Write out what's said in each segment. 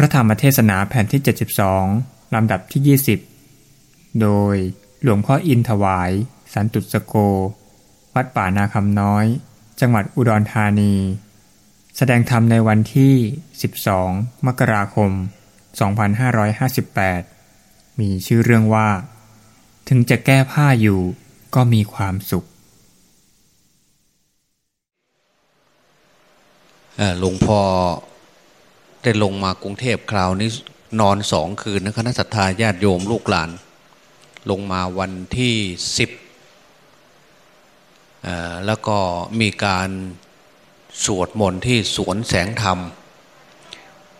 ระธรรมเทศนาแผ่นที่ 72 ลำดับที่ 20 โดยหลวงพ่ออินถวาย สันตุสโก วัดป่านาคำน้อย จังหวัดอุดรธานี แสดงธรรมในวันที่ 12 มกราคม 2558 มีชื่อเรื่องว่า ถึงจะแก้ผ้าอยู่ก็มีความสุขหลวงพ่อ ได้ลงมากรุงเทพคราวนี้นอนสองคืนนะคณะสัตยาญาติโยมลูกหลาน ลงมาวันที่สิบแล้วก็มีการสวดมนต์ที่สวนแสงธรรม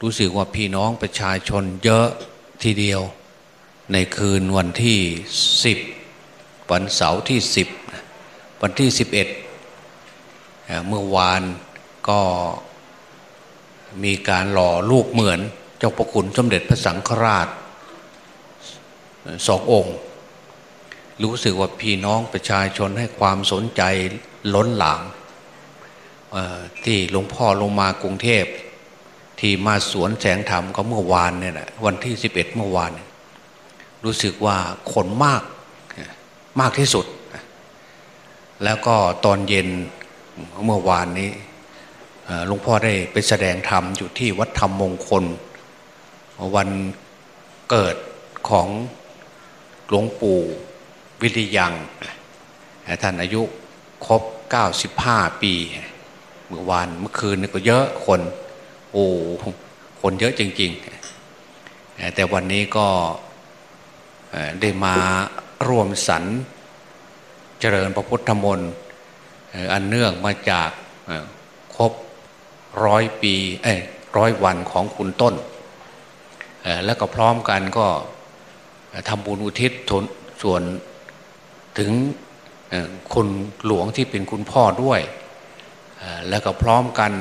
รู้สึกว่าพี่น้องประชาชนเยอะทีเดียว ในคืนวันที่สิบวันเสาร์ที่สิบวันที่สิบเอ็ดเมื่อวานก็ มีการหล่อลูกเหมือนเจ้าประคุณสมเด็จพระสังฆราชสององค์ รู้สึกว่าพี่น้องประชาชนให้ความสนใจล้นหลามที่หลวงพ่อลงมากรุงเทพ ที่มาสวนแสงธรรมก็เมื่อวานเนี่ยนะวันที่สิบเอ็ดเมื่อวาน รู้สึกว่าคนมากมากที่สุด แล้วก็ตอนเย็นเมื่อวานนี้ หลวงพ่อได้ไปแสดงธรรมอยู่ที่วัดธรรมมงคล วันเกิดของหลวงปู่วิริยังท่านอายุครบ 95 ปี เมื่อวานเมื่อคืนนี่ก็เยอะคน โอ้คนเยอะจริง ๆ แต่วันนี้ก็ได้มาร่วมสรรเจริญพระพุทธมนต์อันเนื่องมาจากครบ ร้อยปีเอ้ร้อยวันของคุณต้น แล้วก็พร้อมกันก็ทำบุญอุทิศส่วนถึงคุณหลวงที่เป็นคุณพ่อด้วย แล้วก็พร้อมกัน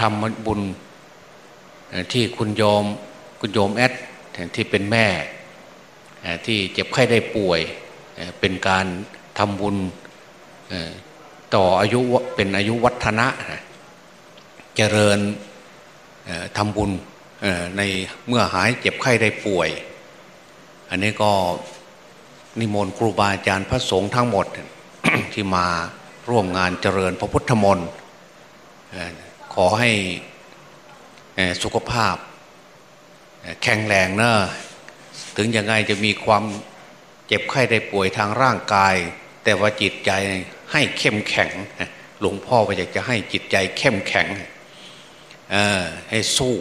ทำบุญที่คุณโยมคุณโยมแอดที่เป็นแม่ที่เจ็บไข้ได้ป่วยเป็นการทำบุญต่ออายุเป็นอายุวัฒนะ เจริญทำบุญในเมื่อหายเจ็บไข้ได้ป่วย อันนี้ก็นิมนต์ครูบาอาจารย์พระสงฆ์ทั้งหมดที่มาร่วมงานเจริญพระพุทธมนต์ขอให้สุขภาพแข็งแรงเนะถึงยังไงจะมีความเจ็บไข้ได้ป่วยทางร่างกาย แต่ว่าจิตใจให้เข้มแข็ง หลวงพ่ออยากจะให้จิตใจเข้มแข็ง ให้สู้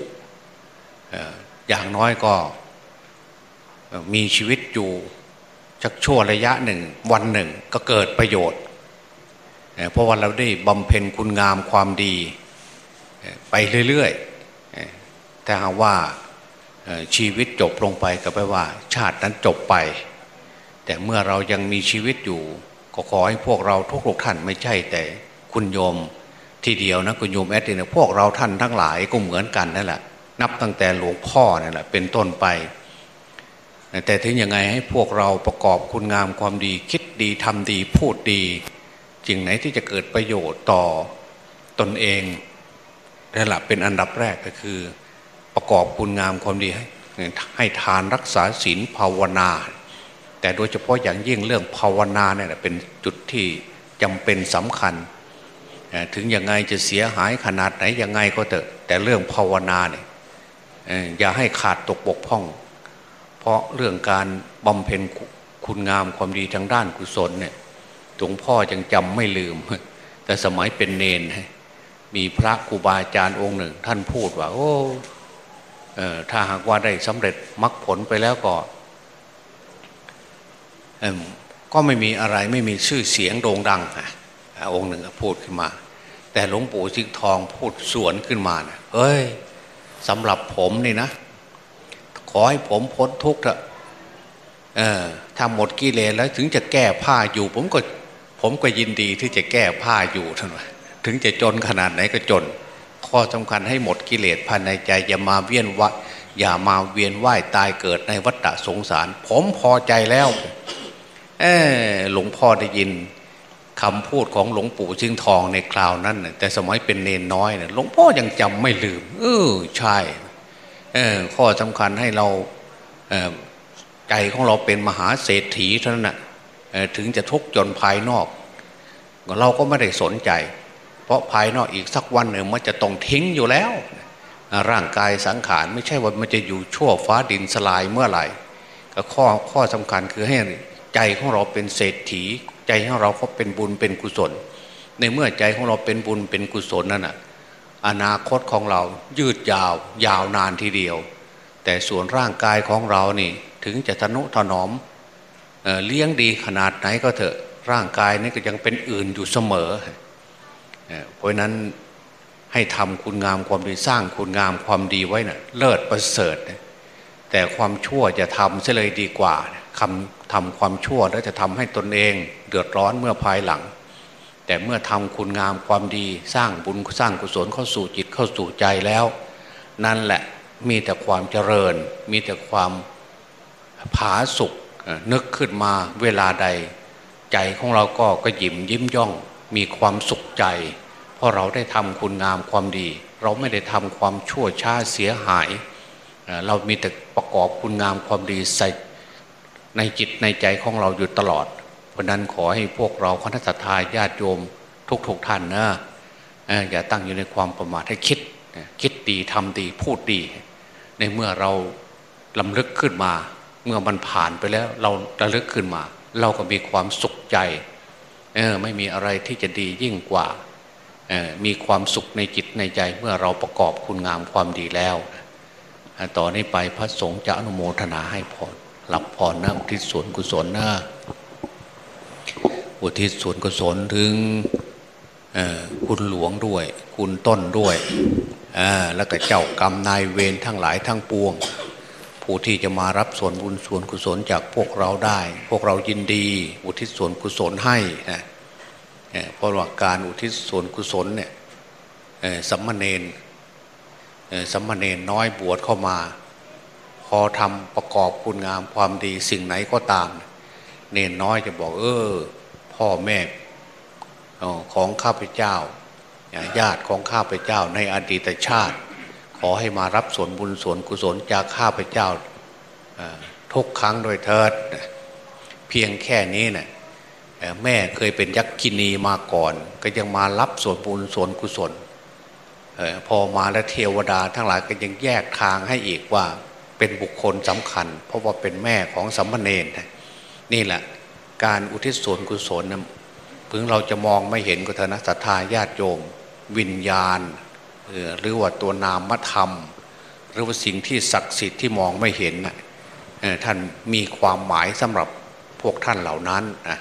อย่างน้อยก็มีชีวิตอยู่ชักชั่วระยะหนึ่งวันหนึ่งก็เกิดประโยชน์ เพราะว่าเราได้บำเพ็ญคุณงามความดี ไปเรื่อยๆ แต่หากว่าชีวิตจบลงไปก็แปลว่า ชาตินั้นจบไป แต่เมื่อเรายังมีชีวิตอยู่ ก็ขอให้พวกเราทุกๆท่านไม่ใช่แต่คุณโยม ทีเดียวนะคุณโยมแอดเนี่ยพวกเราท่านทั้งหลายก็เหมือนกันนั่นแหละ นับตั้งแต่หลวงพ่อนั่นแหละเป็นต้นไป แต่ถึงยังไงให้พวกเราประกอบคุณงามความดี คิดดีทำดีพูดดีจริงไหนที่จะเกิดประโยชน์ต่อตนเองนั่นแหละเป็นอันดับแรกก็คือ ประกอบคุณงามความดีให้ให้ทานรักษาศีลภาวนา แต่โดยเฉพาะอย่างยิ่งเรื่องภาวนาเนี่ยเป็นจุดที่จำเป็นสำคัญ ถึงยังไงจะเสียหายขนาดไหนยังไงก็เถอะ แต่เรื่องภาวนาเนี่ยอย่าให้ขาดตกบกพร่อง เพราะเรื่องการบำเพ็ญคุณงามความดีทางด้านกุศลเนี่ยหลวงพ่อยังจำไม่ลืม แต่สมัยเป็นเนน มีพระครูบาอาจารย์องค์หนึ่ง ท่านพูดว่า โอ้ถ้าหากว่าได้สำเร็จมรรคผลไปแล้วก็ก็ไม่มีอะไรไม่มีชื่อเสียงโด่งดังองค์หนึ่งพูดขึ้นมา แต่หลวงปู่สิงทองพูดสวนขึ้นมานะเอ้ยสำหรับผมนี่นะ ขอให้ผมพ้นทุกข์เถอะเออถ้าหมดกิเลสแล้วถึงจะแก้ผ้าอยู่ ผมก็ผมก็ยินดีที่จะแก้ผ้าอยู่ท่านว่าถึงจะจนขนาดไหนก็จน ข้อสำคัญให้หมดกิเลสภายในใจอย่ามาเวียนวะอย่ามาเวียนว่ายตายเกิดในวัฏสงสาร ผมพอใจแล้ว เออหลวงพ่อได้ยิน คำพูดของหลวงปู่ชิงทองในคราวนั้นแต่สมัยเป็นเนนน้อยเนี่ยหลวงพ่อยังจำไม่ลืม เออใช่ข้อสำคัญให้เราใจของเราเป็นมหาเศรษฐีเท่านั้นนะถึงจะทุกข์จนภายนอก เราก็ไม่ได้สนใจ เพราะภายนอกอีกสักวันหนึ่งมันจะต้องทิ้งอยู่แล้ว ร่างกายสังขารไม่ใช่ว่ามันจะอยู่ชั่วฟ้าดินสลายเมื่อไหร่ข้อข้อสำคัญคือให้ ใจของเราเป็นเศรษฐี ใจของเราก็เป็นบุญเป็นกุศล ในเมื่อใจของเราเป็นบุญเป็นกุศลนั่นน่ะอนาคตของเรายืดยาว ยาวนานทีเดียว แต่ส่วนร่างกายของเรานี่ถึงจะทนุถนอมเเลี้ยงดีขนาดไหนก็เถอะร่างกายนี่ก็ยังเป็นอื่นอยู่เสมอเพราะนั้นให้ทำคุณงามความดีสร้างคุณงามความดีไว้นะ่ะเลิศประเสริฐ แต่ความชั่วจะทำเสียเลยดีกว่า คำทำความชั่วแล้วจะทำให้ตนเองเดือดร้อนเมื่อภายหลัง แต่เมื่อทำคุณงามความดีสร้างบุญสร้างกุศลเข้าสู่จิตเข้าสู่ใจแล้ว นั่นแหละมีแต่ความเจริญ มีแต่ความผาสุกนึกขึ้นมาเวลาใด ใจของเราก็กระยิมยิ้มย่อง มีความสุขใจ เพราะเราได้ทำคุณงามความดี เราไม่ได้ทำความชั่วช้าเสียหาย เรามีแต่ประกอบคุณงามความดีใส่ ในจิตในใจของเราอยู่ตลอด เพราะนั้นขอให้พวกเราคณะสัตยาญาติโยมทุกๆทท่านนะอย่าตั้งอยู่ในความประมาทให้คิดคิดดีทำดีพูดดี ในเมื่อเราลำลึกขึ้นมา เมื่อมันผ่านไปแล้ว เราระลึกขึ้นมา เราก็มีความสุขใจเออไม่มีอะไรที่จะดียิ่งกว่ามีความสุขในจิตในใจ เมื่อเราประกอบคุณงามความดีแล้ว ต่อนนี้ไปพระสงฆ์จะอนุโมทนาให้พร หลับพรนะอุทิศส่วนกุศลนะอุทิศส่วนกุศลถึงคุณหลวงด้วย คุณต้นด้วยแล้วก็เจ้ากรรมนายเวรทั้งหลายทั้งปวง ผู้ที่จะมารับส่วนบุญส่วนกุศลจากพวกเราได้ พวกเรายินดี อุทิศส่วนกุศลให้นะเพราะว่าการอุทิศส่วนกุศลเนี่ยสัมมาเนนสัมมาเนนน้อยบวชเข้ามา อทำประกอบคุณงามความดีสิ่งไหนก็ตาม เนนน้อยจะบอก เออ พ่อแม่ของข้าพเจ้าญาติของข้าพเจ้าในอดีตชาติ ขอให้มารับส่วนบุญส่วนกุศลจากข้าพเจ้าทุกครั้งโดยเถิด เพียงแค่นี้เนะ่ยแม่เคยเป็นยักษ์กินีมาก่อน ก็ยังมารับส่วนบุญส่วนกุศลพอมาแล้วเทวดาทั้งหลายก็ยังแยกทางให้อีกว่า เป็นบุคคลสำคัญ เพราะว่าเป็นแม่ของสัมมเนนนี่แหละ การอุทิศส่วนกุศลนะพึงเราจะมองไม่เห็นก็เถอะนะศรัทธาญาติโยม วิญญาณหรือว่าตัวนามธรรม หรือว่าสิ่งที่ศักดิ์สิทธิ์ที่มองไม่เห็นท่านมีความหมายสำหรับพวกท่านเหล่านั้นนะ